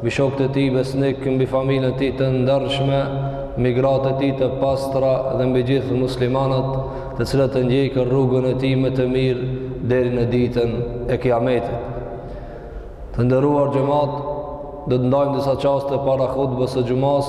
mbi shokët e tij besnikë, mbi familjen e tij të ndershme, mbi gratë e tij të pastra dhe mbi gjithë muslimanët, të cilët e ndjekën rrugën e tij me të mirë deri në ditën e Kiametit. Të nderuar xhemat, do të ndajmë disa çaste para hutbes së xhumas,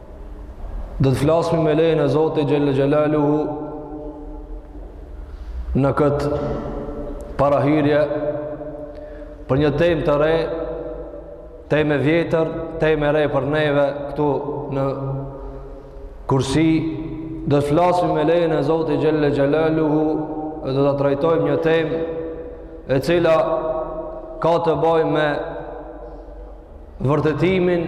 Do të flasmi me lejen e Zotit Xhelle Xhelaluhu në këtë parahyrje për një temë të re, temë e vjetër, temë e re për neve këtu në kursi, do të flasmi me lejen e Zotit Xhelle Xhelaluhu dhe do të trajtojmë një temë e cila ka të bojë me vërtetimin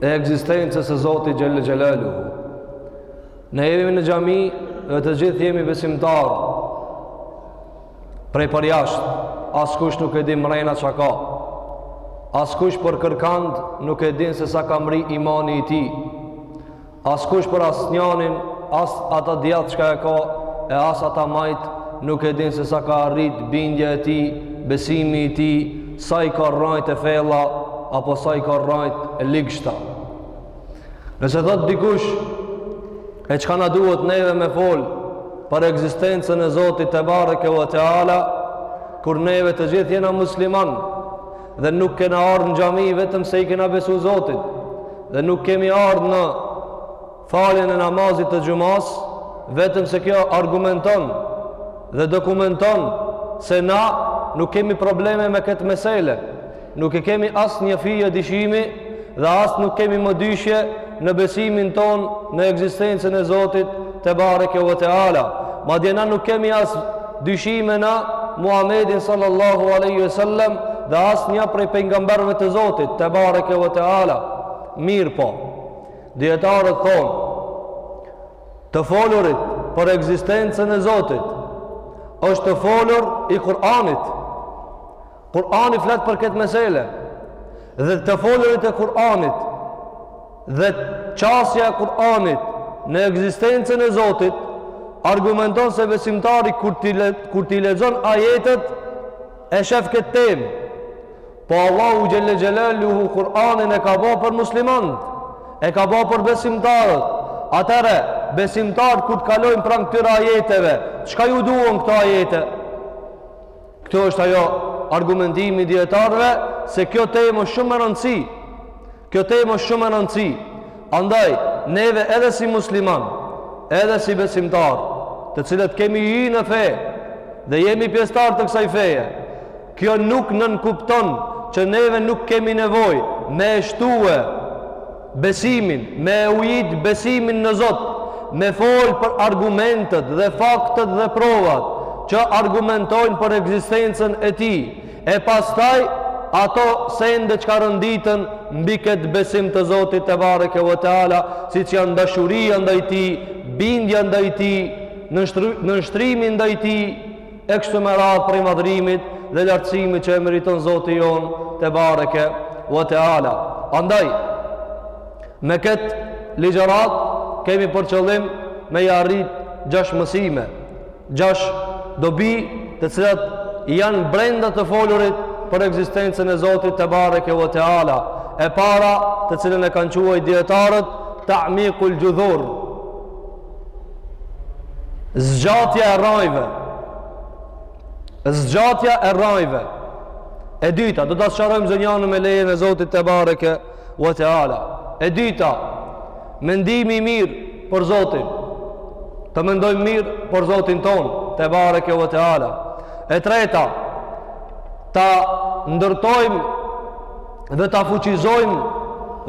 e ekzistencës së Zotit Xhelle Xhelaluhu. Ne jemi në xhami dhe të gjithë jemi besimtarë. Prej përjashta, askush nuk e di mrena çka ka. Askush për kërkënd nuk e din se sa ka mri imani i tij. Askush për asnjanin, as ata djathtë çka e ka, e as ata majtë, nuk e din se sa ka arrit bindja e tij, besimi i tij, sa i ka rrajtë e fella, apo sa i ka rrajtë e ligshta. Nëse thotë dikush, e çka na duhet neve me fol, për ekzistencën e Zotit tebareke ve teala, kur neve të gjithë jena muslimanë, dhe nuk kena ardhë në xhami vetëm se i kena besu Zotit dhe nuk kemi ardhë në faljen e namazit të xhumas vetëm se kjo argumenton dhe dokumenton se na nuk kemi probleme me këtë mesele nuk e kemi asnjë fije dyshimi dhe as nuk kemi mëdyshje në besimin tonë në ekzistencën e Zotit tebareke ve teala madje na nuk kemi as dyshime në Muhamedin sallallahu alaihi wasallam dhe asnjë prej pejgamberëve të Zotit tebareke ve teala mirëpo dijetarët thonë të folurit për ekzistencën e Zotit është të folur i Kur'anit Kur'ani flet për këtë mesele dhe të folurit e Kur'anit dhe qasja e Kur'anit në ekzistencën e Zotit argumenton se besimtari kur t'i le, kur t'i lexon ajetet e shef këtë temë. Po Allahu xhelle xhelaluhu Kur'anin e ka bo për muslimanët, e ka bo për besimtarët. Atëherë besimtarët kur të kalojnë pranë këtyre ajeteve, çka ju duhen këto ajete? Kjo është ajo argumentimi i dijetarëve se kjo temë është shumë me rëndësi. Kjo temë është shumë me rëndësi. Andaj, neve edhe si musliman, edhe si besimtar, të cilët kemi hy në fe dhe jemi pjesëtar të kësaj feje, kjo nuk nënkupton që neve nuk kemi nevojë me e shtue Besimin, me e ujit besimin në Zot, me folë për argumentet dhe faktet dhe provat që argumentojnë për ekzistencën e Tij, e pastaj ato sende çka renditen mbi këtë besim të Zotit tebareke ve teala, siç janë dashuria ndaj Tij, bindja ndaj Tij, nënshtrimi ndaj Tij, e kështu me radhë prej madhërimit dhe lartësimit që e meriton Zoti jonë tebareke ve teala. Andaj, me këtë ligjëratë kemi për qëllim me i arrit gjashtë mësime, gjashtë dobi të cilat janë brenda të folurit për egzistencën e Zotit tebareke ve teala. E para të cilën e kanë quajt dijetarët, ta'amikul xhudhur, Zgjatja e rrajve Zgjatja e rrajve E dyta, do t'i sqarojmë secilën me lejën e Zotit tebareke ve teala E dyta, mendimi i mirë për Zotin Të mendojmë mirë për Zotin tonë tebareke ve teala E treta, ta ndërtojmë dhe ta fuqizojmë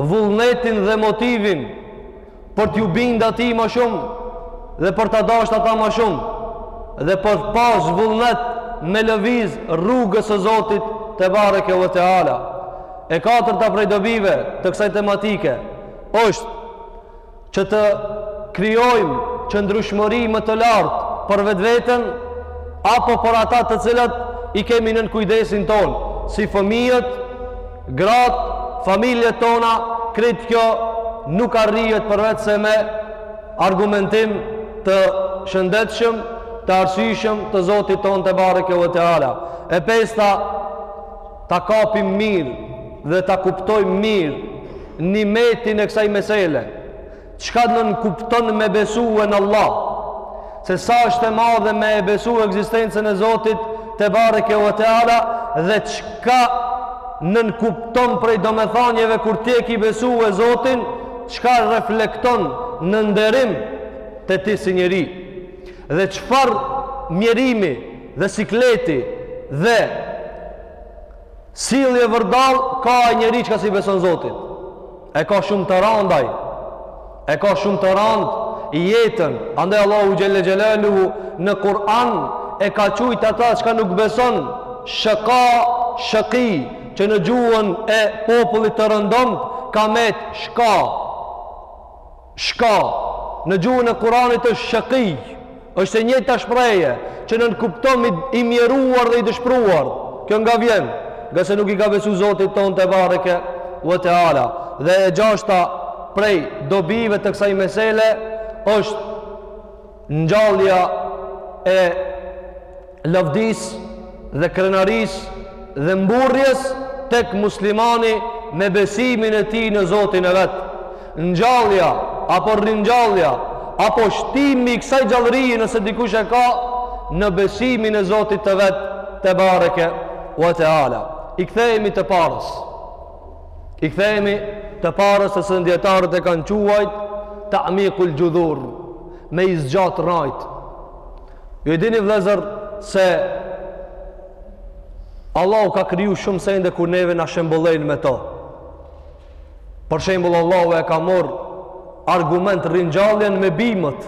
vullnetin dhe motivin për t'ju bind atij ma shumë dhe për ta dasht ata ma shumë dhe për me pas vullnet me lëviz rrugës së Zotit tebareke ve teala e katërta prej dobive të kësaj tematike është që të krijojmë qëndrueshmëri më të lartë për vetveten apo për ata të cilët i kemi nën kujdesin tonë si fëmijët Gratë, familjet tona, krejt kjo nuk arrihet përveç se me argumentim të shëndetshëm, të arsyeshëm të Zotit tonë tebareke ve teala. E pesta, ta kapim mirë dhe ta kuptojmë mirë nimetin e kësaj mesele. Çka nënkupton me besu në Allah? Se sa është e madhe me e besu ekzistencën e Zotit tebareke ve teala dhe çka nënkupton prej domethënieve kur ti e ke besue Zotin, çka reflekton në nderim te ti si njeri. Dhe çfarë mjerimi dhe sikleti dhe Sjellje vërdall ka ai njeri çka s'i beson Zotit. E ka shumë të rand, a? E ka shumë të rand jetën. Andaj Allahu xhelle xhelaluhu në Kur'an e ka qujt ata çka nuk beson shëka shëki që në gjuhën e popullit të rëndomtë ka met shka Shka, në gjuhën e Kuranit është shëkij, është e njëjta shprehje që nënkupton i, i mjeruar dhe i dëshpëruar. Kjo nga vjen? Nga se nuk i ka besu Zotit tonë bareke ve teala. Dhe e gjashta prej dobive të kësaj mesele është Ngjallja e lavdisë dhe krenarisë dhe mburrjes tek muslimani me besimin e tij në Zotin e vet. Ngjallja apo ringjallja apo shtimi i kësaj gjallërie nëse dikush e ka në besimin e Zotit të vet tebareke ue teala. I kthehemi të parës. I kthehemi të parës se ç' dijetarët e kanë quajt ta'mikul xhudhur, me i zgjat rrajt. Ju e dini vllezër se Allahu ka kriju shumë sende kur neve na shembullejnë me to. Për shembull Allahu e ka morr argument ringjalljen me bimët.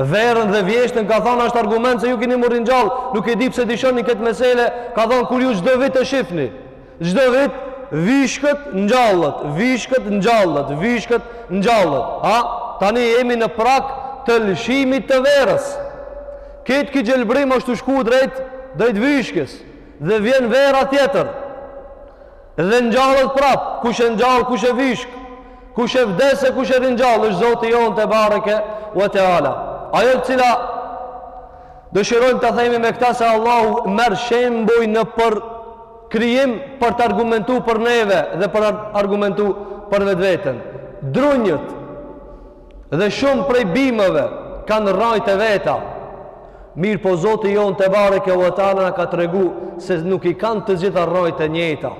Verën dhe vjeshtën ka thonë është argument se ju kini m'u ringjall, nuk e di pse dyshoni këtë mesele, ka thonë kur ju çdo vit e shifni. Çdo vit vyshket ngjallet, vyshket ngjallet, vyshket ngjallet. Ha, tani jemi në prag të lëshimit të verës. Krejt ky gjelbrim është tu shku drejt, drejt vyshkjes. Dhe vjen vera tjetër. Dhe ngjallet prap, kush e ngjall, kush e vyshk. Kush e vdes e kush e ringjall, është Zoti jonë tebareke ve teala. Ajo të cilën dëshirojmë ta themi me këta se Allahu merr shembuj nëpër krijim për t'argumentu për neve dhe për t'argumentu për vetveten. Drunjët dhe shumë prej bimëve kanë rrajt e veta. Mirëpo Zoti jonë tebareke ve teala ka tregu se nuk i kanë të gjitha rrajt e njëjta.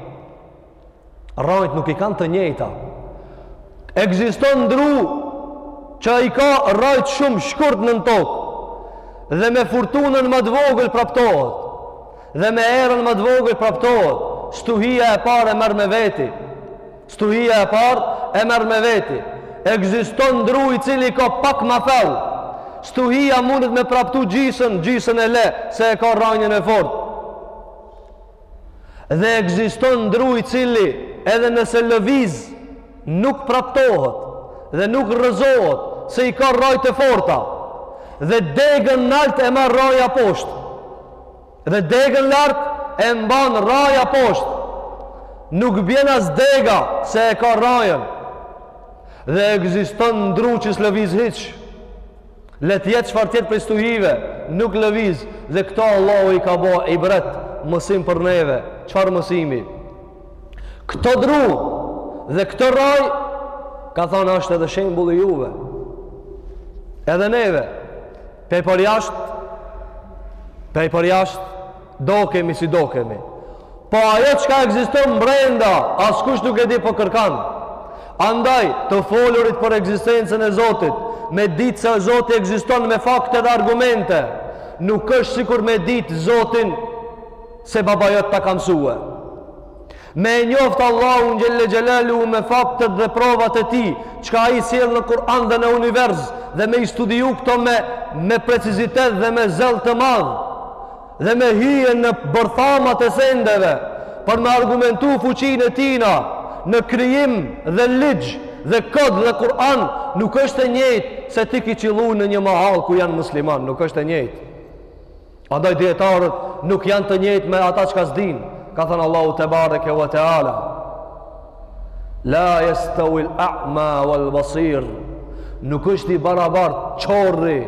Rrajt nuk i kanë të njëjta. Ekziston 'i dru që i ka rrajt shumë shkurt nën tokë dhe me furtunën ma të vogël praptohet. Dhe me erën ma të vogël praptohet. Stuhia e parë e merr me veti. Stuhia e parë e merr me veti. Ekziston 'i dru i cili i ka pak ma fellë. Stuhia mundet me praptu gjysën, gjysën e le, se e ka rrajën e fortë. Dhe ekziston dru i cili edhe nëse lëviz nuk praptohet dhe nuk rrëzohet se i ka rrajt e forta dhe degën nalt e man rraja poshtë dhe degën lart e mban rraja poshtë nuk bjen as dega se e ka rrajën dhe ekziston dru që s'lëviz hiç Le të jetë çfarë t'jetë prej stuhive, nuk lëviz dhe këto Allahu i ka bo ibret mësim për neve. Çfarë mësimi? Këto dru dhe këto rraj, ka thonë është edhe shembulli juve. Edhe neve, pej përjashtë, pej përjashtë, Dokemi si dokemi. Po ajo çka ekziston mbrenda, askush nuk e di për kërkan. Andaj, të folurit për ekzistencën e Zotit, me ditë se Zoti ekziston me fakte dhe argumente, nuk është sikur me ditë Zotin se baba jot ta ka msue. Me e njoft Allahun xhelle xhelaluhu me faktet dhe provat e tij, çka ai sjell në Kur'an dhe në univers, dhe me i studiu këto me, me precizitet dhe me zell të madh, dhe me hy në bërthamat e sendeve, për me argumentu fuqinë e tijna, në krijim dhe ligj, dhe kod dhe Kur'an, nuk është e njëjtë se ti ki qillu në një mahall ku janë musliman, nuk është e njëjtë. Andaj dijetarët nuk janë të njëjtë me ata çka s'dinë, ka thanë Allahu tebareke ve teala. La jestewil a'ma wal basir, nuk është i barabart qorri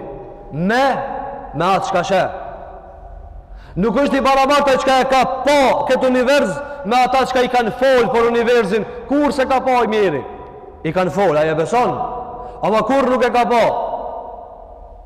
me me atë çka sheh. Nuk është i barabart ai çka e ka pa këtë univers me ata çka i kanë fol për universin, kurr s'e ka pa i mjeri. I kanë fol, ai e beson, ama kurr nuk e ka pa.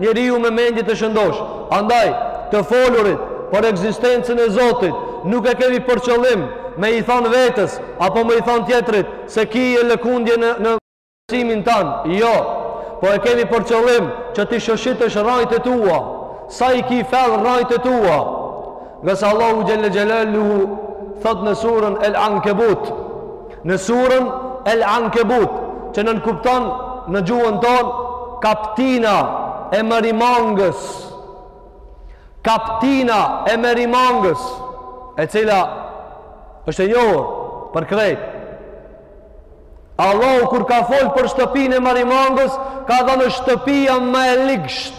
Njeriu me mendje të shëndoshë. Andaj, të folurit për ekzistencën e Zotit nuk e kemi për qëllim me i thanë vetes apo me i thanë tjetrit se ki lëkundje në në besimin tanë. Jo. Po e kemi për qëllim që t'i shoshitësh rrajt e tua. Sa i ki fell rrajt e tua? Ngase Allahu Xhelle Xhelaluhu thotë në surën El Ankebut, në surën El Ankebut, që nënkupton në gjuhën tonë, kaptina e merimangës, kaptina e merimangës, e cila është e njohur për krejt. Allahu kur ka fol për shtëpinë e merimangës, ka thonë shtëpia ma e ligsht,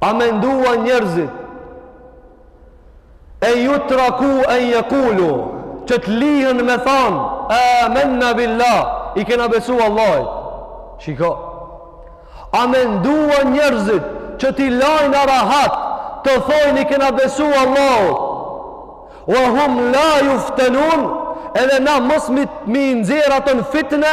A menduan njerëzit en jutreku en jekulu që të lihen me than amenna billah i kena besu Allahut shiko a menduan njerëzit që t'i lajna rahat të thojnë i kena besu Allahut wa hum la juftenun edhe na mos me i nxjerr ata n'fitne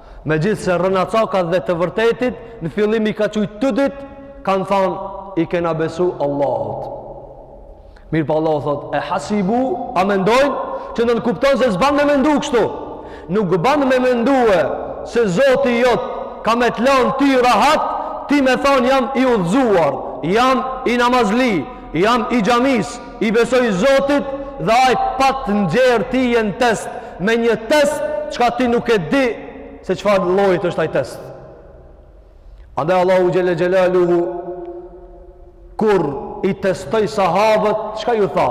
Me gjithë se rrenacakat dhe të vërtetit, në fillim i ka qujtë të dyt, kanë thanë, i kena besu Allahut. Mirëpo Allahu thot, e hasibu, a mendojnë, që nënkupton se s'ban me mendu kështu. Nuk ban me mendue se zoti jot ka me të lanë ty rahat, ti me thanë jam i udhëzuar, jam i namazli, Jam i xhamisë, i besoj Zotit dhe ai pa t'nxjerr ty në test me një test çka ti nuk e di se çfarë lloji është ai test. Andaj Allahu xhelle xhelaluhu kur i testoi sahabët, çka ju tha?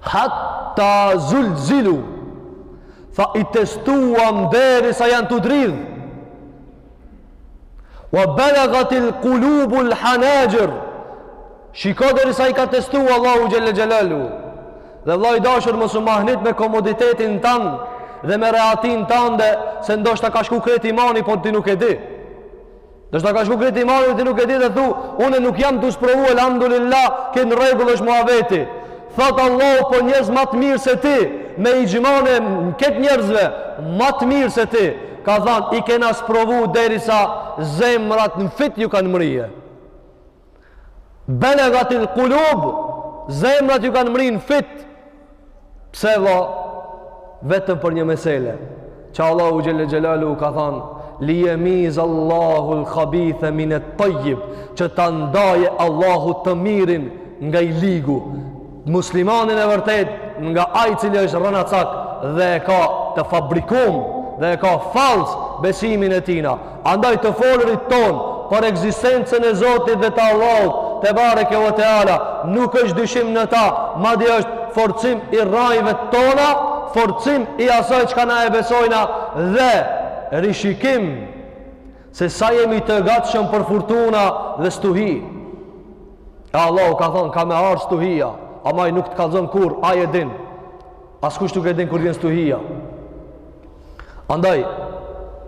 Hatta zulzilu. Tha i testuam derisa janë tu dridh. Wa balagatil qulubul hanajir. Shiko deri sa i ka testu Allahu xhelle xhelaluhu. Dhe vëlla i dashur mos u mahnit me komoditetin tan dhe me rehatinë tande se ndoshta ka shku krejt imani po ti nuk e di. Ndoshta ka shku krejt imani po ti nuk e di dhe thu, unë nuk jam tu sprovu alhamdulillah, ke në rregull është muhabeti. Thot Allahu po njerëz më të mirë se ti, me ixhimane këtë njerëzve më të mirë se ti, ka thënë i kena sprovu derisa zemrat në fyt ju kanë mrrie. Belegatil kulub, zemrat ju kanë mrri në fyt. Pse vë vetëm për një mesele. Që Allahu xhelle xhelaluhu ka than Li jemiz Allahul khabithe minet tajjib Që ta ndajë Allahu të mirin nga i ligu Muslimanin e vërtetë nga ai i cili është rrenacak Dhe e ka të fabrikum Dhe e ka fals besimin e tijna Andaj të folurit tonë për ekzistencën e Zotit dhe të Allahut tebareke ve teala nuk është dyshim në ta, madje është forcim i rrajve tona, forcim i asaj çka na e besojna dhe rishikim se sa jemi të gatshëm për furtuna dhe stuhi. E Allahu ka thanë, ka me ardh stuhia, ama ai nuk të kallzon kur, ai e din. Askush nuk e din kur vjen stuhia. Andaj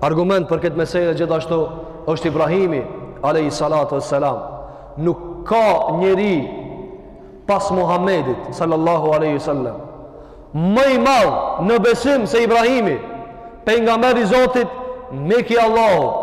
argument për këtë meselë gjithashtu është Ibrahimi alayhi salatu wassalam. Nuk ka njeri pas Muhamedit sallallahu alaihi wasallam më i madh në besim se Ibrahimi, pejgamberi i Zotit, mik i Allahut.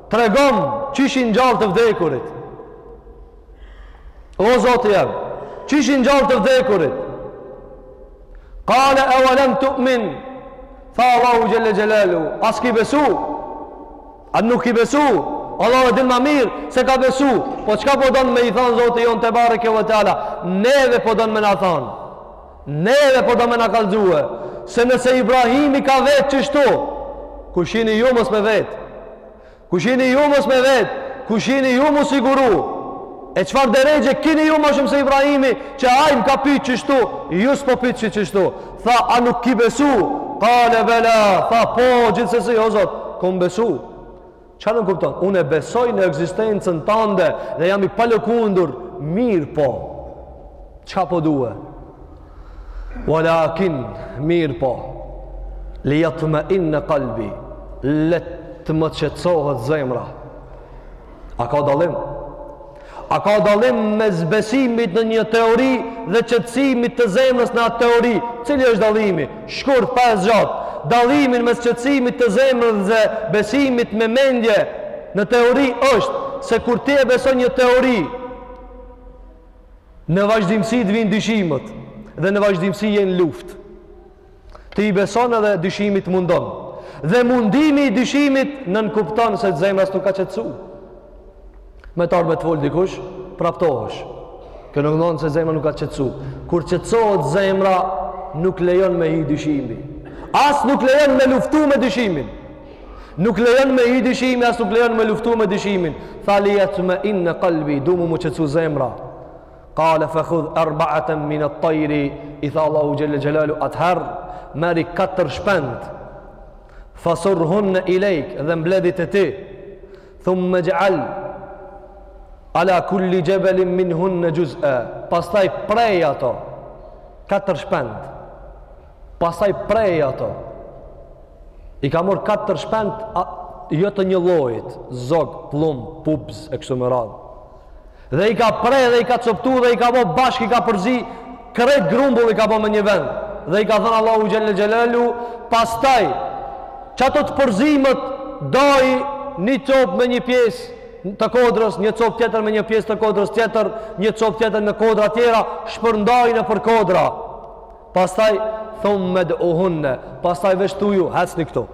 Tregom qysh i ngjall të vdekurit. O Zoti jem, qysh i ngjall të vdekurit. Qala awalam tu'min? Tha Allahu jalla jalaluhu, as ki besu? A nuk ki besu? Allah e din ma mirë se ka besu Po çka po donë me i thanë Zoti jonë tebareke ve teala Neve po donë me na thanë Neve po do me na kallxu se nëse Ibrahimi ka vet qështu, kush jini ju mos me vet? Kush jini ju mos me vet? Kush jini ju m'u siguru? E çfarë derexhe kini ju ma shumë se Ibrahimi që ai më ka pyt qështu, ju s'po pytni qështu. Tha a nuk ki besu? Qale bela, tha po gjithsesi o Zot, kom besu. Çka nënkupton? Unë e besoj në ekzistencën tande dhe jam i palëkundur. Mirëpo. Çka po due? Walakin, mirëpo. Li jatmeinne kalbi, le të më qetsohet zemra. A ka dallim? A ka dallim mes besimit në një teori dhe qetësimit të zemrës në atë teori? Cili është dallimi? Shkurt, pa e zgjatë. Dallimin mes qetësimit të zemrës dhe besimit me mendje në teori është se kur ti e beson një teori, në vazhdimësi të vinë dyshimet dhe në vazhdimësi je në luftë. Ti e beson edhe dyshimin e mundon. Dhe mundimi i dyshimit nënkupton se zemra nuk ka qetësu. Me t'ardhë me të folë dikush, praptohesh. Kjo nuk ndodh se zemra nuk ka qetësu. Kur qetësohet zemra, nuk lejon me hi dyshimi. As nuk lejon me luftu me dyshimin. Nuk lejon me hi dyshimi, as nuk lejon me luftu me dyshimin. Tha li jatmeinne kalbi, du me m'u qetësu zemra. Kale fe khudh erba'aten minet tajri, i tha Allahu Xhelle Xhelaluhu atëherë, merri katër shpend, fe surhunne ilejk dhe mbledhi te ti, thumme-xh'al ala kulli xhebelin minhunne xhuz'en, pastaj prej ato, katër shpend, pastaj prej ato, i ka marrë katër shpend, a, jo të një lloji, zog, pllum, pupëz, e kështu me radhë, Dhe i ka pre dhe i ka coptu dhe i ka bo bashk i ka përzi krejt grumbull i ka bo me një vend. Dhe i ka thënë Allahu Xhele Xhelaluhu, pastaj, qato të përzimet daj një copë me një pjesë të kodrës, një copë tjetër me një pjesë të kodrës tjetër, një copë tjetër në kodra tjera, shpërndaj nëpër kodra. Pastaj, thumme ud'uhunne, pastaj veç thuju, hecni këtu.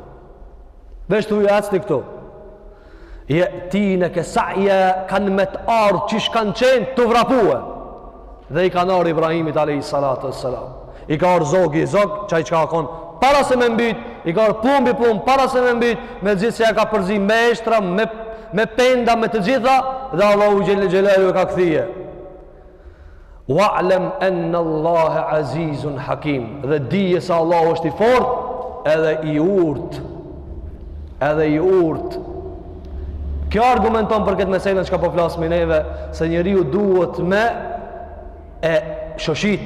Veç thuju, hecni këtu. Je'tineke sa'ja kanë me të ardhë qysh kanë qenë tu vrapue. Dhe i kanë ardhë Ibrahimit a.s. I ka ardhë zogi zog, qaj çka ka konë, para se me mbyt, i ka ardhë pllumbi pllumb, para se me mbyt, megjithëse ia ka përzi me eshtra, me, me penda, me të gjitha, dhe Allahu xhele xhelaluhu e ka kthye. Wa'lam anna Allaha azizun hakim. Dhe dije se Allahu është i fortë edhe i urtë. Edhe i urtë. Kjo argumenton për këtë meselën çka po flasmi neve, se njeriu duhet me e shoshit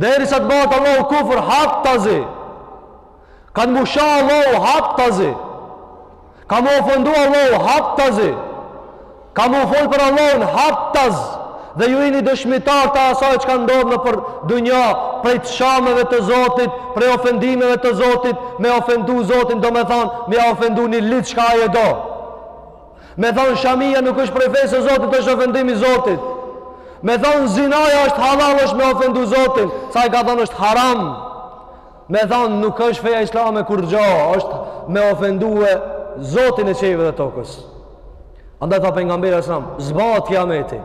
Derisa të bëhet Allahu kufër haptazi. Ka m'u sha Allahu haptazi. Ka m'u ofendu Allahu haptazi. Ka m'u fol për Allahun haptaz. Dhe ju jeni dëshmitar të asaj çka ndodh nëpër dunja, prej të shameve të Zotit, prej ofendimeve të Zotit, me ofendu Zotin, domethonë, me ofendu një litë çka ai e do. Me thonë shamia nuk është prej fesë Zotit është ofendim i Zotit. Me thonë zinaja është halal është me ofendu Zotin, se ai ka thonë është haram. Me thonë nuk është feja islame kurgjo, është me ofendue Zotin e qiejve dhe tokës. Andaj tha Pejgamberi a.s., s'bahet kiameti,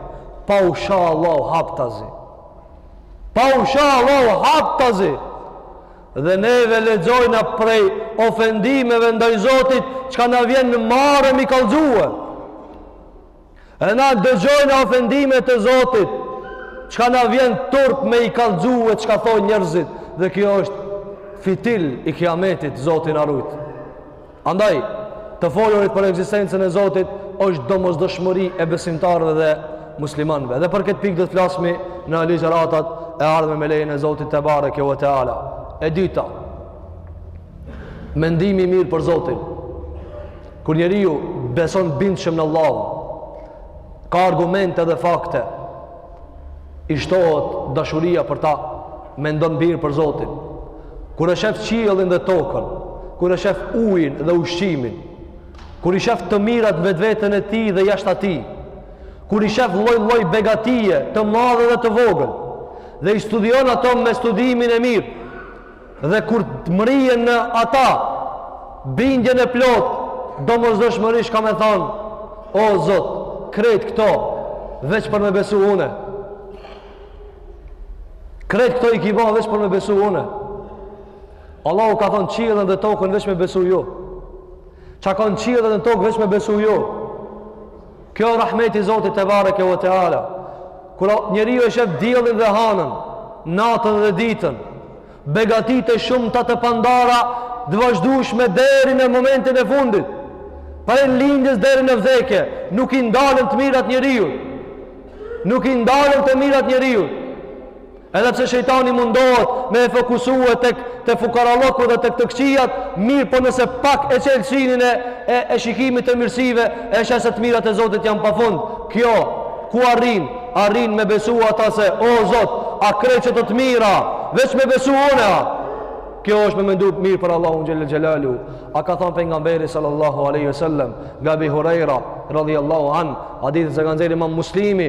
pa u sha Allahu haptazi. Pa u sha Allahu haptazi. Dhe neve lexojna prej ofendimeve ndaj Zotit çka na vjen marre m'i kallxue. E na dëgjojna ofendime të Zotit çka na vjen turp me i kallxue çka thonë njerëzit dhe kjo është fitil i kiametit Zoti na rujt. Andaj, të folurit për ekzistencën e Zotit është domosdoshmëri e besimtarëve dhe muslimanëve. Dhe për këtë pikë do të flasmi në ligjëratat e ardhme me lejen e Zotit tebareke ve teala. E dyta, mendimi i mirë për Zotin. Kur njeriu beson bindshëm në Allahun, ka argumente dhe fakte i shtohet dashuria për ta, mendon mirë për Zotin. Kur e shef qiellin dhe tokën, kur e shef ujin dhe ushqimin, kur i shef të mirat n'vetveten e tij dhe jashta tij, kur i shef lloj-lloj begatie të madhe dhe të vogël dhe i studion ato me studimin e mirë, Dhe kur të mrrijën në ata, bindjen e plotë, domosdoshmërisht ka me thanë, o Zot, krejt këto, veç për me besu une. Krejt këto i ki ba, veç për me besu une. Allahu ka thonë, qiellën dhe tokën, veç me besu ju. Çka kanë qiellën dhe tokën, veç me besu ju. Kjo rahmet i Zotit tebareke ve teala. Kur njeriu e shef diellin dhe hanën, natën dhe ditën, begatitë e shumta të pandara të vazhdueshme deri në momentin e fundit. Prej lindjes deri në vdekje, nuk i ndalen të mirat njeriut. Nuk i ndalen të mirat njeriut. Edhe pse shejtani mundohet me e fokusue tek te fukarallëku dhe tek të këqijat, mirëpo nëse pak e çel synin e, e, e shikimit të mirësive, e sheh se të mirat e Zotit janë pa fund. Kjo, ku arrin? Arrin me besu ata se, o Zot, a krejt qëto të mira, veç me besu une, a? Kjo është me mendu mirë për Allahun xhele xhelaluhu. A ka thonë pejgamberi sallallahu alejhi ve selem, nga Ebi Hurejra, radijallahu anh, hadith që ka nxjerrë imam Muslimi,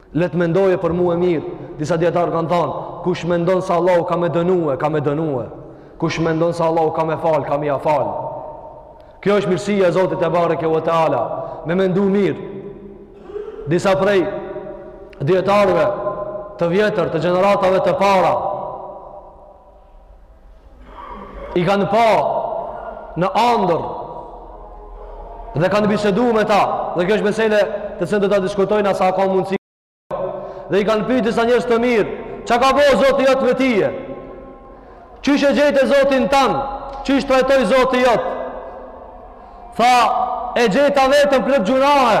Le të mendojë për mua mirë. Disa dijetarë kanë thënë, kush mendon se Allahu ka me e dënue, ka me e dënue. Kush mendon se Allahu ka me fal, ka me ia fal. Kjo është mirësia e Zotit tebareke ve teala. Me mendu mirë. Disa prej dijetarëve të vjetër, të gjeneratave të para, i kanë pa në andërr dhe kanë bisedu me ta dhe kjo është mesele të cilën do ta diskutojna sa ka mundësi dhe i kanë pyt disa njerëz të mirë ça ka bo Zoti jot me tyje qysh e gjete Zotin tand qysh të trajtoi Zoti jot tha e gjejta veten plot gjynahe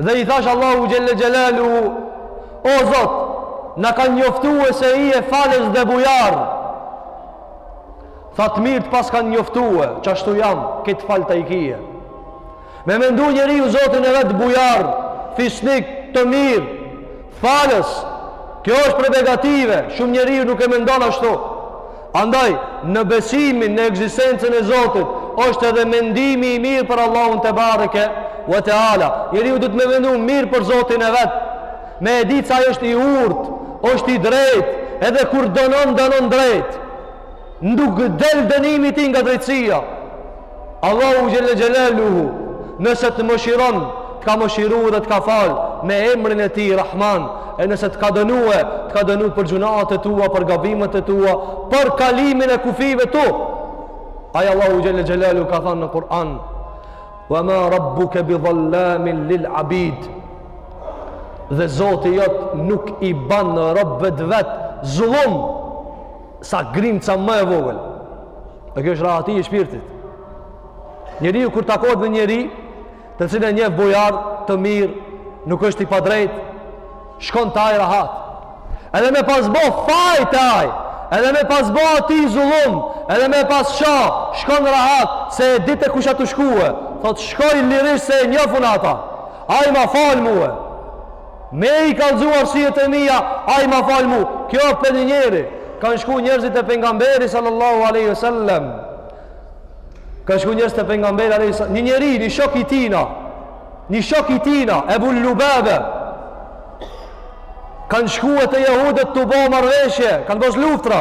Dhe i thash Allahut xhele xhelaluhu, o Zot, na kanë njoftue se je falës dhe bujar. Tha të mirë të paskan njoftue, qashtu jam, të falta i kie. Me mendu njeriu Zotin e vet bujar, fisnik të mirë, falës, kjo është prej begative, shumë njeriu nuk e mendon ashtu. Andaj, në besimin në ekzistencën e Zotit, është edhe mendimi i mirë për Allahun tebareke ve teala. Njeriu duhet me mendu mirë për Zotin e vet. Me e ditë se ai është i urtë, është i drejtë, edhe kur dënon, dënon drejtë. Nuk del dënimi i tij nga drejtësia. Allahu xhele xhelaluhu, nëse të mëshiron, të ka mëshiru dhe të ka falë, me emrin e tij, Rahman, e nëse të ka dënue, të ka dënu për gjynahet e tua, për gabimet e tua, për kalimin e kufijve tu. Ai Allahu xhele xhelaluhu ka thanë në Kur'an, wa ma rabbuke bi dhallamin lil abid, dhe Zoti jot nuk i ban robve të vet zullum, sa grimca më e vogël, e kjo është rahati i shpirtit njeriu kur takohet me njeri të cilin e njef bujar të mirë nuk është i padrejt shkon te ai rahat edhe me pas bo faj te ai edhe me pas bo atij zullum edhe me pas sha shkon rahat se e di te kush asht tu shkue thotë shkoj lirisht se e njof un ata ai ma fal mue Me i kallzu arsyet e mia, ai ma fal mu. Kjo për një njeri, kanë shku njerëzit te pejgamberi sallallahu aleyhi ve sellem. Kanë shku njerëzit te pejgamberi aleyhi ve sellem. Një njeri, një shok i tina, një shok i tina, Ebu Lubabe. Kanë shkue te jehudët tu bo marrëveshje, kanë pas luftra.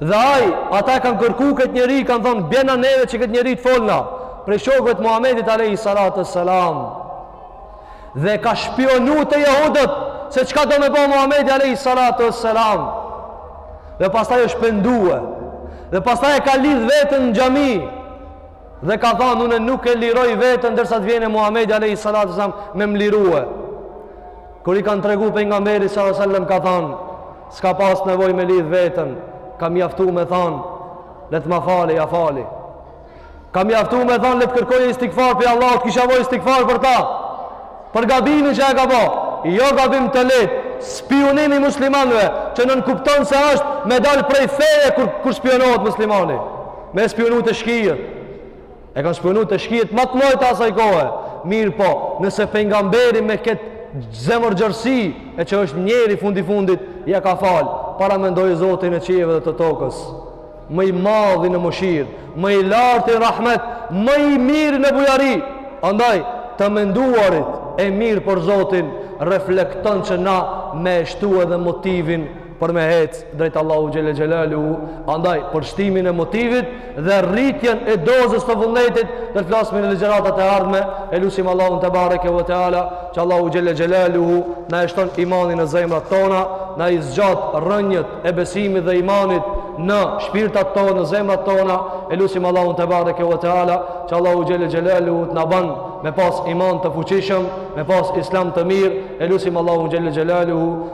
Dhe ai, ata e kanë kërku këtë njeri, kanë thonë, "Bjena neve që këtë njeri të folna." Prej shokëve t'Muhamedit alayhi salatu selam. Dhe ka shpiunu te jehudët se çka do me ba Muhamedi alayhi salatu selam. Dhe pastaj është pendue. Dhe pastaj e ka lidh veten në xhami. Dhe ka thanë, "Unë nuk e liroj veten derisa të vjen Muhamedi alayhi salatu selam me m'lirue." Kur i kanë tregu pejgamberit sallallahu alaihi wasallam ka thanë, s'ka pas nevojë me lidh veten, ka mjaftu me thanë, le të ma fali, ja fali. Ka mjaftu me thanë le të kërkojë istigfar prej Allahut, kisha bo istigfar për ta. Për gabimin që e ka bo, jo gabim të lehtë, spiunim i muslimanëve, që nënkupton se është me dal prej feje kur kur spiunohet muslimani. Me spiunu te shkijet. E kanë shpiunu te shkijet ma t'mdhaj t'asaj kohe. Mirëpo, nëse pejgamberi me këtë zemërgjerësi e që është njeri fundi fundit, ja ka falë, paramendoje Zotin e qiejve dhe të tokës, më i madhi në mëshirë, më i larti n'rahmet, më i miri në bujari. Andaj, të menduarit e mirë për Zotin, reflekton që na me e shtu edhe motivin për me hec drejt Allahut xhele xhelaluhu andaj për shtimin e motivit dhe rritjen e dozës të vullnetit do të flasim në ligjëratat e ardhme e lusim Allahun tebareke ve teala që Allahu xhele xhelaluhu t'na e shton imanin në zemrat tona na i zgjat rrënjët e besimit dhe imanit në shpirtat tona në zemrat tona e lusim Allahun tebareke ve teala që Allahu xhele xhelaluhu të na ban me pas iman të fuqishëm me pas islam të mirë e lusim Allahun xhele xhelaluhu